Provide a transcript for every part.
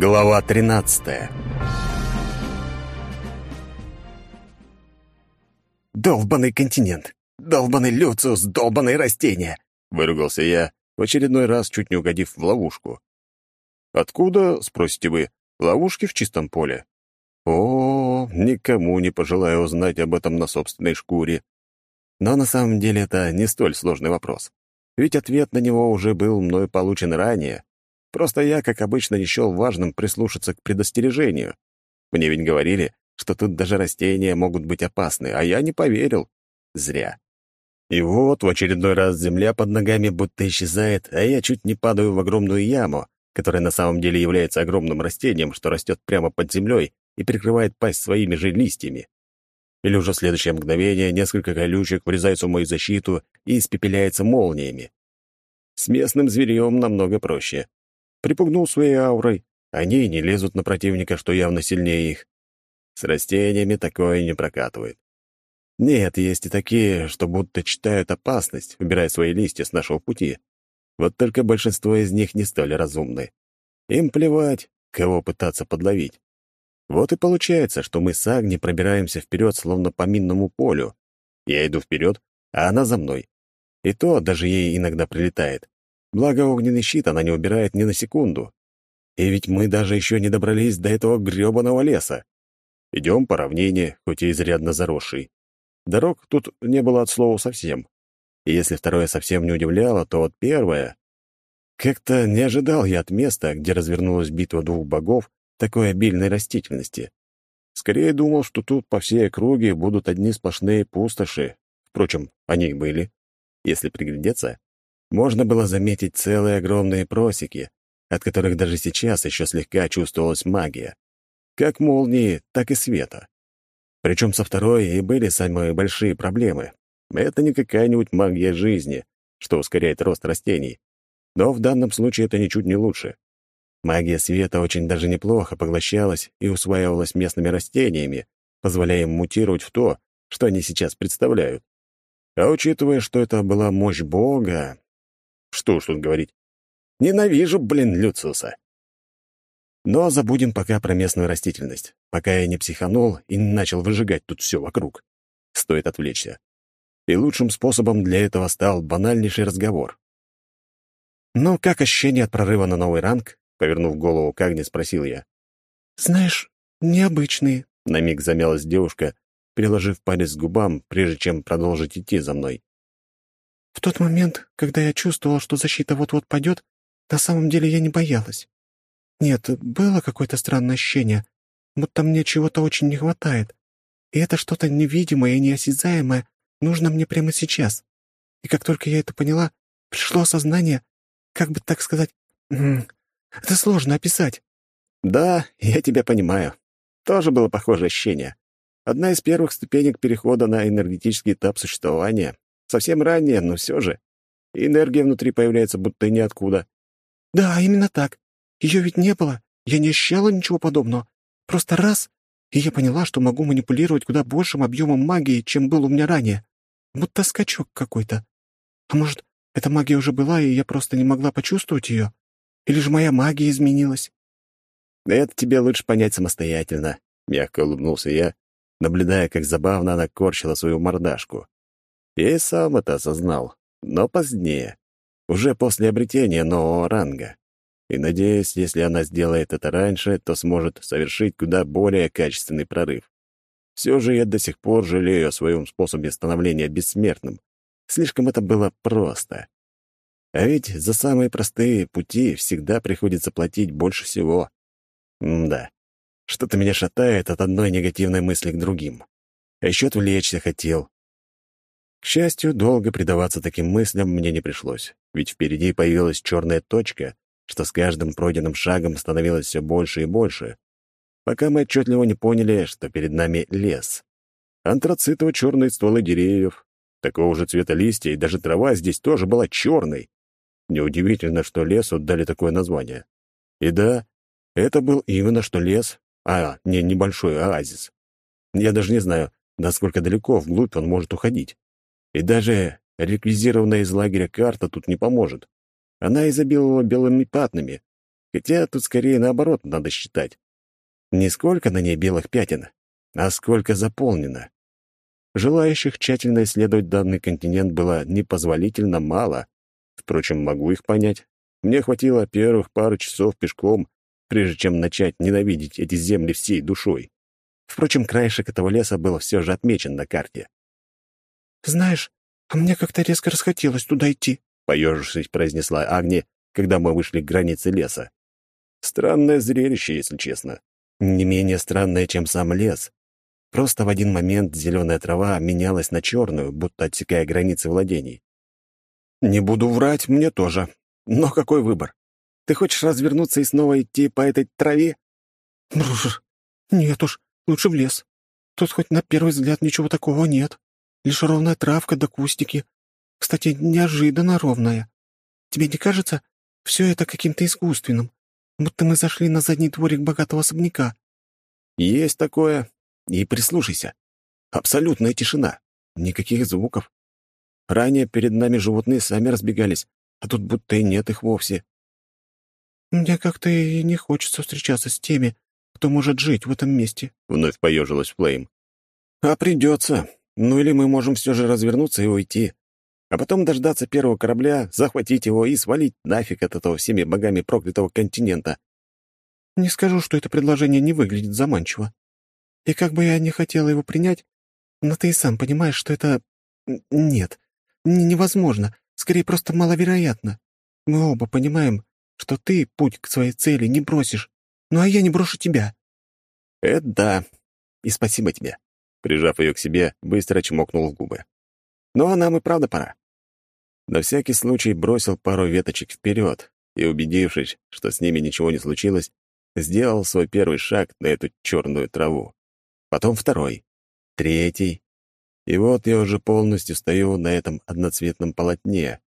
Глава 13 «Долбанный континент! Долбанный Люциус! Долбанные растения!» — выругался я, в очередной раз чуть не угодив в ловушку. «Откуда, — спросите вы, — ловушки в чистом поле?» О, никому не пожелаю узнать об этом на собственной шкуре. Но на самом деле это не столь сложный вопрос. Ведь ответ на него уже был мной получен ранее. Просто я, как обычно, не счел важным прислушаться к предостережению. Мне ведь говорили, что тут даже растения могут быть опасны, а я не поверил. Зря. И вот в очередной раз земля под ногами будто исчезает, а я чуть не падаю в огромную яму, которая на самом деле является огромным растением, что растет прямо под землей и прикрывает пасть своими же листьями. Или уже в следующее мгновение несколько колючек врезаются в мою защиту и испепеляются молниями. С местным зверьем намного проще. Припугнул своей аурой, они не лезут на противника, что явно сильнее их. С растениями такое не прокатывает. Нет, есть и такие, что будто читают опасность, убирая свои листья с нашего пути. Вот только большинство из них не столь разумны. Им плевать, кого пытаться подловить. Вот и получается, что мы с Агни пробираемся вперед, словно по минному полю. Я иду вперед, а она за мной. И то даже ей иногда прилетает. Благо, огненный щит она не убирает ни на секунду. И ведь мы даже еще не добрались до этого грёбаного леса. Идем по равнине, хоть и изрядно заросший. Дорог тут не было от слова совсем. И если второе совсем не удивляло, то вот первое... Как-то не ожидал я от места, где развернулась битва двух богов, такой обильной растительности. Скорее думал, что тут по всей округе будут одни сплошные пустоши. Впрочем, они и были. Если приглядеться, можно было заметить целые огромные просеки, от которых даже сейчас еще слегка чувствовалась магия. Как молнии, так и света. Причем со второй и были самые большие проблемы. Это не какая-нибудь магия жизни, что ускоряет рост растений. Но в данном случае это ничуть не лучше. Магия света очень даже неплохо поглощалась и усваивалась местными растениями, позволяя им мутировать в то, что они сейчас представляют. А учитывая, что это была мощь Бога... Что уж тут говорить. Ненавижу, блин, Люциуса. Но забудем пока про местную растительность, пока я не психанул и начал выжигать тут все вокруг. Стоит отвлечься. И лучшим способом для этого стал банальнейший разговор. «Ну, как ощущение от прорыва на новый ранг?» Повернув голову к Агне, спросил я. «Знаешь, необычные», — на миг замялась девушка, приложив палец к губам, прежде чем продолжить идти за мной. «В тот момент, когда я чувствовала, что защита вот-вот падет, на самом деле я не боялась. Нет, было какое-то странное ощущение, будто мне чего-то очень не хватает. И это что-то невидимое и неосязаемое нужно мне прямо сейчас. И как только я это поняла, пришло осознание, как бы так сказать, это сложно описать. Да, я тебя понимаю. Тоже было похожее ощущение. Одна из первых ступенек перехода на энергетический этап существования. Совсем ранее, но все же. И энергия внутри появляется будто ниоткуда. Да, именно так. Ее ведь не было. Я не ощущала ничего подобного. Просто раз, и я поняла, что могу манипулировать куда большим объемом магии, чем был у меня ранее. Будто скачок какой-то. А может, эта магия уже была, и я просто не могла почувствовать ее? Или же моя магия изменилась?» «Это тебе лучше понять самостоятельно», — мягко улыбнулся я, наблюдая, как забавно она корчила свою мордашку. Я и сам это осознал, но позднее, уже после обретения нового ранга. И надеюсь, если она сделает это раньше, то сможет совершить куда более качественный прорыв. Все же я до сих пор жалею о своем способе становления бессмертным. Слишком это было просто. А ведь за самые простые пути всегда приходится платить больше всего. М да, что-то меня шатает от одной негативной мысли к другим. А еще отвлечься хотел. К счастью, долго предаваться таким мыслям мне не пришлось, ведь впереди появилась черная точка, что с каждым пройденным шагом становилось все больше и больше, пока мы отчетливо не поняли, что перед нами лес. Антрацитово-черные стволы деревьев, такого же цвета листья, и даже трава здесь тоже была черной. Неудивительно, что лесу дали такое название. И да, это был именно что лес, а не небольшой оазис. Я даже не знаю, насколько далеко вглубь он может уходить. И даже реквизированная из лагеря карта тут не поможет. Она изобиловала белыми пятнами. Хотя тут скорее наоборот надо считать. Не сколько на ней белых пятен, а сколько заполнено. Желающих тщательно исследовать данный континент было непозволительно мало. Впрочем, могу их понять. Мне хватило первых пары часов пешком, прежде чем начать ненавидеть эти земли всей душой. Впрочем, краешек этого леса был все же отмечен на карте. «Знаешь, а мне как-то резко расхотелось туда идти», — поежившись, произнесла Агни, когда мы вышли к границе леса. Странное зрелище, если честно. Не менее странное, чем сам лес. Просто в один момент зеленая трава менялась на черную, будто отсекая границы владений. «Не буду врать, мне тоже. Но какой выбор? Ты хочешь развернуться и снова идти по этой траве?» «Бррр, нет уж, лучше в лес. Тут хоть на первый взгляд ничего такого нет. Лишь ровная травка да кустики. Кстати, неожиданно ровная. Тебе не кажется, все это каким-то искусственным? Будто мы зашли на задний дворик богатого особняка». «Есть такое. И прислушайся. Абсолютная тишина. Никаких звуков. Ранее перед нами животные сами разбегались, а тут будто и нет их вовсе. «Мне как-то и не хочется встречаться с теми, кто может жить в этом месте», — вновь поежилась Флейм. «А придется. Ну или мы можем все же развернуться и уйти, а потом дождаться первого корабля, захватить его и свалить нафиг от этого всеми богами проклятого континента». «Не скажу, что это предложение не выглядит заманчиво. И как бы я не хотела его принять, но ты и сам понимаешь, что это... Нет, невозможно, скорее просто маловероятно. Мы оба понимаем, что ты путь к своей цели не бросишь, ну а я не брошу тебя». «Это да. И спасибо тебе». Прижав ее к себе, быстро чмокнул в губы. «Ну а нам и правда пора». На всякий случай бросил пару веточек вперед и, убедившись, что с ними ничего не случилось, сделал свой первый шаг на эту черную траву потом второй, третий. И вот я уже полностью стою на этом одноцветном полотне.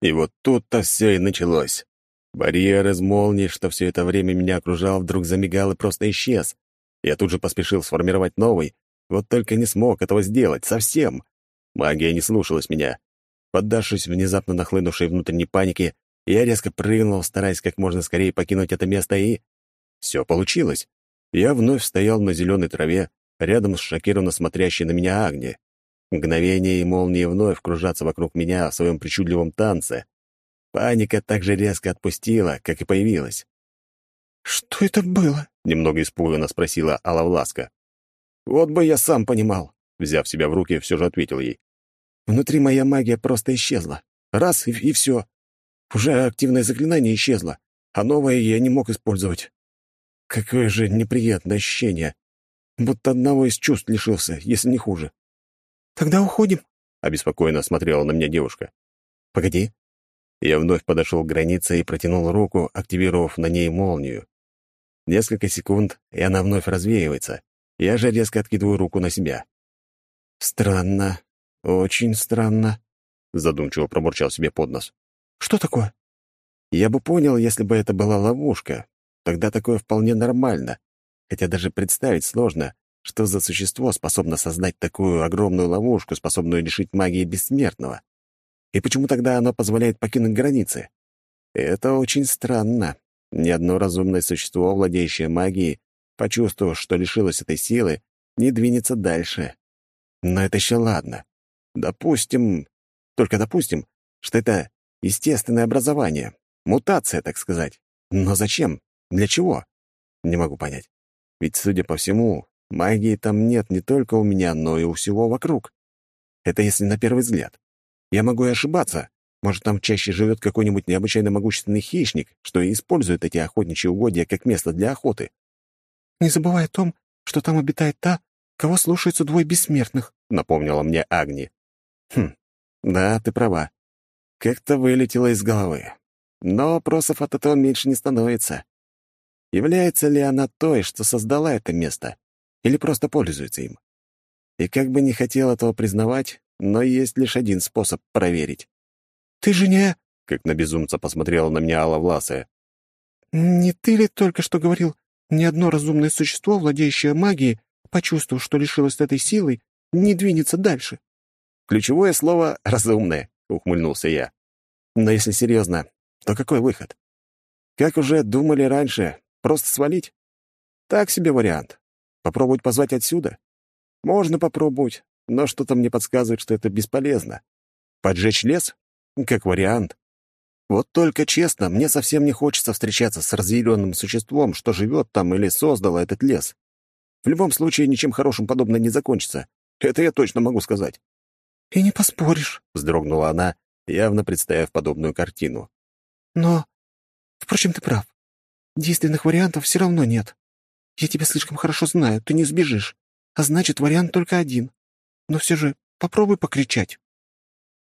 И вот тут-то все и началось. Барьер из молнии, что все это время меня окружал, вдруг замигал и просто исчез. Я тут же поспешил сформировать новый, вот только не смог этого сделать совсем. Магия не слушалась меня. Поддавшись внезапно нахлынувшей внутренней панике, я резко прыгнул, стараясь как можно скорее покинуть это место, и... Все получилось я вновь стоял на зеленой траве, рядом с шокированно смотрящей на меня Агни. Мгновение и молнии вновь кружатся вокруг меня в своем причудливом танце. Паника так же резко отпустила, как и появилась. «Что это было?» — немного испуганно спросила Алавласка. «Вот бы я сам понимал», — взяв себя в руки, все же ответил ей. «Внутри моя магия просто исчезла. Раз — и, и все. Уже активное заклинание исчезло, а новое я не мог использовать. Какое же неприятное ощущение. Будто одного из чувств лишился, если не хуже. «Тогда уходим», — обеспокоенно смотрела на меня девушка. «Погоди». Я вновь подошел к границе и протянул руку, активировав на ней молнию. Несколько секунд, и она вновь развеивается. Я же резко откидываю руку на себя. «Странно, очень странно», — задумчиво пробурчал себе под нос. «Что такое?» «Я бы понял, если бы это была ловушка, Тогда такое вполне нормально. Хотя даже представить сложно, что за существо способно создать такую огромную ловушку, способную лишить магии бессмертного. И почему тогда оно позволяет покинуть границы? Это очень странно. Ни одно разумное существо, владеющее магией, почувствовав, что лишилось этой силы, не двинется дальше. Но это еще ладно. Допустим, только допустим, что это естественное образование, мутация, так сказать. Но зачем? Для чего? Не могу понять. Ведь, судя по всему, магии там нет не только у меня, но и у всего вокруг. Это если на первый взгляд. Я могу и ошибаться. Может, там чаще живет какой-нибудь необычайно могущественный хищник, что и использует эти охотничьи угодья как место для охоты. «Не забывай о том, что там обитает та, кого слушается двое бессмертных», — напомнила мне Агни. «Хм, да, ты права. Как-то вылетело из головы. Но вопросов от этого меньше не становится. Является ли она той, что создала это место, или просто пользуется им? И как бы не хотел этого признавать, но есть лишь один способ проверить. «Ты же не...» — как на безумца посмотрела на меня Алла Власая. «Не ты ли только что говорил, ни одно разумное существо, владеющее магией, почувствовав, что лишилось этой силы, не двинется дальше?» «Ключевое слово — «разумное», — ухмыльнулся я. «Но если серьезно, то какой выход? Как уже думали раньше, просто свалить? Так себе вариант. Попробовать позвать отсюда? Можно попробовать, но что-то мне подсказывает, что это бесполезно. Поджечь лес? Как вариант. Вот только честно, мне совсем не хочется встречаться с разъяренным существом, что живет там или создало этот лес. В любом случае, ничем хорошим подобное не закончится. Это я точно могу сказать. «И не поспоришь», — вздрогнула она, явно представив подобную картину. «Но... Впрочем, ты прав. Действенных вариантов все равно нет. Я тебя слишком хорошо знаю, ты не сбежишь. А значит, вариант только один. Но все же попробуй покричать».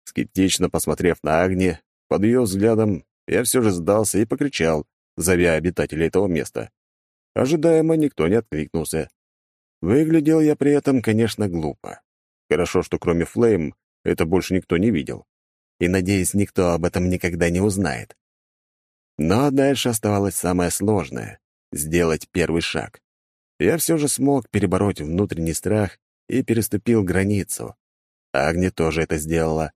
Скептично посмотрев на Агни, под ее взглядом я все же сдался и покричал, зовя обитателей этого места. Ожидаемо никто не откликнулся. Выглядел я при этом, конечно, глупо. Хорошо, что кроме Флейм это больше никто не видел. И, надеюсь, никто об этом никогда не узнает. Но дальше оставалось самое сложное — сделать первый шаг. Я все же смог перебороть внутренний страх и переступил границу. Агни тоже это сделала.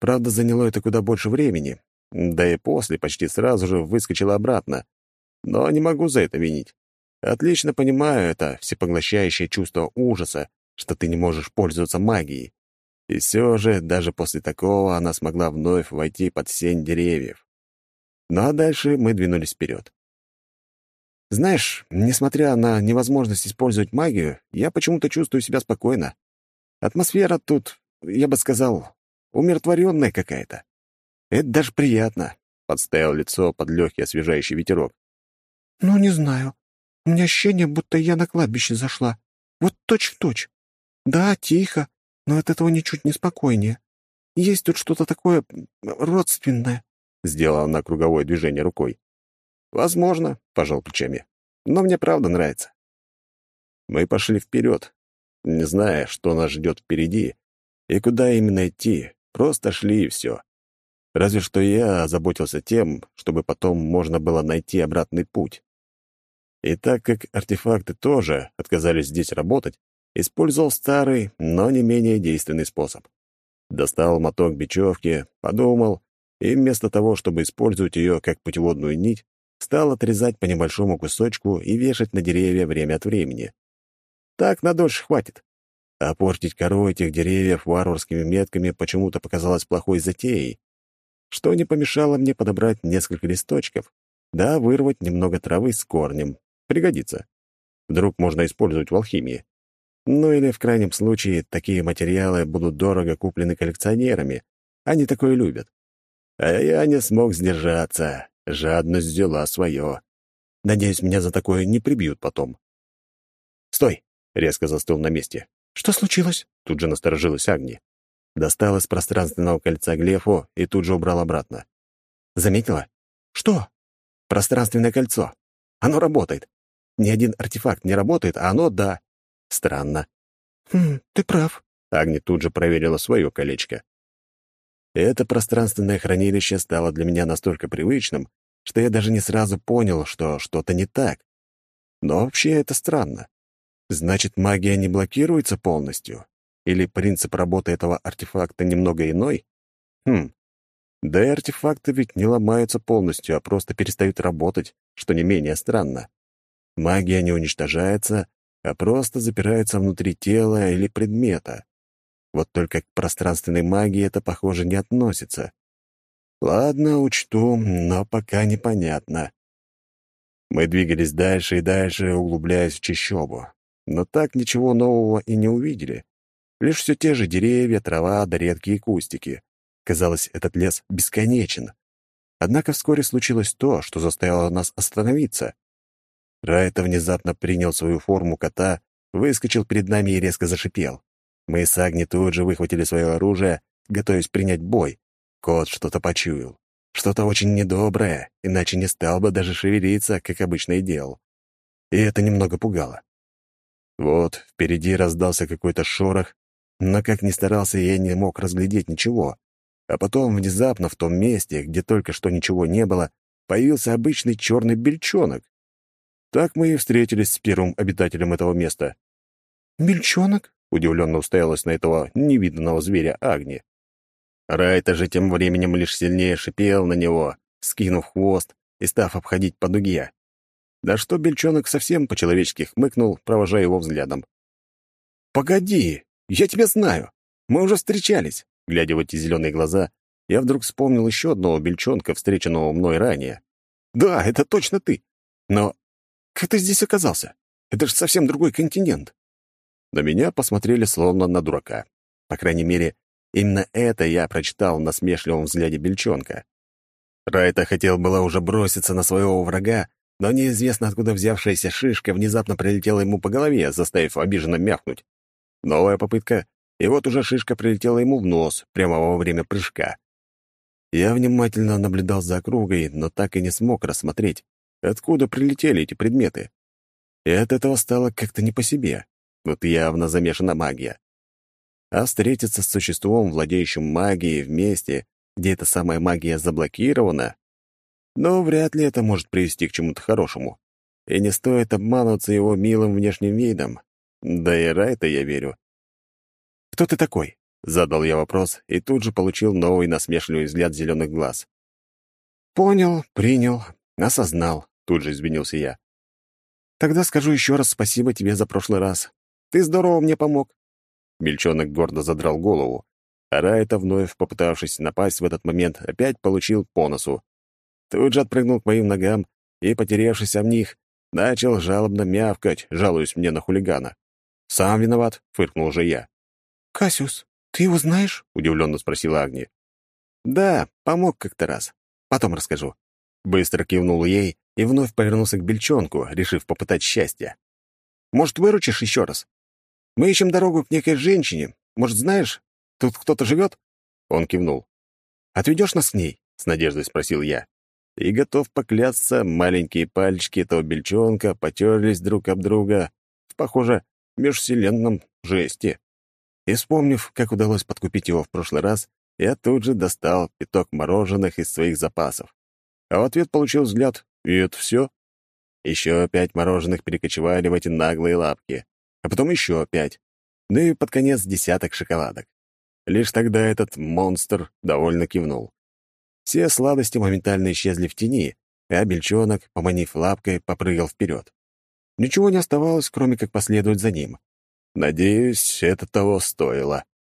Правда, заняло это куда больше времени, да и после почти сразу же выскочила обратно. Но не могу за это винить. Отлично понимаю это всепоглощающее чувство ужаса, что ты не можешь пользоваться магией. И все же, даже после такого, она смогла вновь войти под сень деревьев. Ну а дальше мы двинулись вперед. Знаешь, несмотря на невозможность использовать магию, я почему-то чувствую себя спокойно. Атмосфера тут, я бы сказал, умиротворенная какая-то. Это даже приятно», — подставил лицо под легкий освежающий ветерок. «Ну, не знаю. У меня ощущение, будто я на кладбище зашла. Вот точь-в-точь. Точь. Да, тихо, но от этого ничуть не спокойнее. Есть тут что-то такое родственное», — сделала она круговое движение рукой. «Возможно», — пожал плечами. «Но мне правда нравится». Мы пошли вперед, не зная, что нас ждет впереди и куда именно идти, Просто шли и все. Разве что я озаботился тем, чтобы потом можно было найти обратный путь. И так как артефакты тоже отказались здесь работать, использовал старый, но не менее действенный способ. Достал моток бечевки, подумал, и вместо того, чтобы использовать ее как путеводную нить, стал отрезать по небольшому кусочку и вешать на деревья время от времени. Так на дольше хватит. А портить кору этих деревьев варварскими метками почему-то показалось плохой затеей, что не помешало мне подобрать несколько листочков, да вырвать немного травы с корнем. Пригодится. Вдруг можно использовать в алхимии. Ну или, в крайнем случае, такие материалы будут дорого куплены коллекционерами. Они такое любят. А я не смог сдержаться. Жадность взяла свое. Надеюсь, меня за такое не прибьют потом. «Стой!» — резко застыл на месте. «Что случилось?» — тут же насторожилась Агни. Достал из пространственного кольца глефу и тут же убрал обратно. «Заметила?» «Что?» «Пространственное кольцо. Оно работает. Ни один артефакт не работает, а оно — да. Странно». «Хм, ты прав». Агни тут же проверила свое колечко. Это пространственное хранилище стало для меня настолько привычным, что я даже не сразу понял, что что-то не так. Но вообще это странно. Значит, магия не блокируется полностью? Или принцип работы этого артефакта немного иной? Хм. Да и артефакты ведь не ломаются полностью, а просто перестают работать, что не менее странно. Магия не уничтожается, а просто запирается внутри тела или предмета. Вот только к пространственной магии это, похоже, не относится. Ладно, учту, но пока непонятно. Мы двигались дальше и дальше, углубляясь в чащобу но так ничего нового и не увидели. Лишь все те же деревья, трава да редкие кустики. Казалось, этот лес бесконечен. Однако вскоре случилось то, что заставило нас остановиться. Райта внезапно принял свою форму кота, выскочил перед нами и резко зашипел. Мы с Агни тут же выхватили свое оружие, готовясь принять бой. Кот что-то почуял. Что-то очень недоброе, иначе не стал бы даже шевелиться, как обычно и делал. И это немного пугало. Вот, впереди раздался какой-то шорох, но как ни старался, я не мог разглядеть ничего. А потом внезапно в том месте, где только что ничего не было, появился обычный черный бельчонок. Так мы и встретились с первым обитателем этого места. «Бельчонок?» — удивленно устоялась на этого невиданного зверя Агни. Райта же тем временем лишь сильнее шипел на него, скинув хвост, и став обходить по дуге. Да что бельчонок совсем по-человечески хмыкнул, провожая его взглядом. «Погоди, я тебя знаю. Мы уже встречались». Глядя в эти зеленые глаза, я вдруг вспомнил еще одного бельчонка, встреченного мной ранее. «Да, это точно ты. Но как ты здесь оказался? Это же совсем другой континент». На меня посмотрели словно на дурака. По крайней мере, именно это я прочитал в насмешливом взгляде бельчонка. Райта хотел было уже броситься на своего врага, но неизвестно откуда взявшаяся шишка внезапно прилетела ему по голове, заставив обиженно мявкнуть. Новая попытка, и вот уже шишка прилетела ему в нос прямо во время прыжка. Я внимательно наблюдал за округой, но так и не смог рассмотреть, откуда прилетели эти предметы. И от этого стало как-то не по себе. Вот явно замешана магия. А встретиться с существом, владеющим магией, вместе, где эта самая магия заблокирована, но вряд ли это может привести к чему-то хорошему. И не стоит обманываться его милым внешним видом. Да и Райта я верю. «Кто ты такой?» — задал я вопрос и тут же получил новый насмешливый взгляд зеленых глаз. «Понял, принял, осознал», — тут же извинился я. «Тогда скажу еще раз спасибо тебе за прошлый раз. Ты здорово мне помог». Бельчонок гордо задрал голову, а Райта, вновь попытавшись напасть в этот момент, опять получил по носу. Тут же отпрыгнул к моим ногам и, потерявшись об них, начал жалобно мявкать, жалуясь мне на хулигана. «Сам виноват», — фыркнул уже я. «Кассиус, ты его знаешь?» — удивленно спросила Агния. «Да, помог как-то раз. Потом расскажу». Быстро кивнул ей и вновь повернулся к бельчонку, решив попытать счастье. «Может, выручишь еще раз? Мы ищем дорогу к некой женщине. Может, знаешь, тут кто-то живет?» Он кивнул. «Отведешь нас к ней?» — с надеждой спросил я. И готов поклясться, маленькие пальчики этого бельчонка потерлись друг об друга в, похоже, межвселенном жесте. И вспомнив, как удалось подкупить его в прошлый раз, я тут же достал пяток мороженых из своих запасов. А в ответ получил взгляд, и это все. Еще пять мороженых перекочевали в эти наглые лапки, а потом еще пять. Ну и под конец десяток шоколадок. Лишь тогда этот монстр довольно кивнул. Все сладости моментально исчезли в тени, а бельчонок, поманив лапкой, попрыгал вперед. Ничего не оставалось, кроме как последовать за ним. Надеюсь, это того стоило.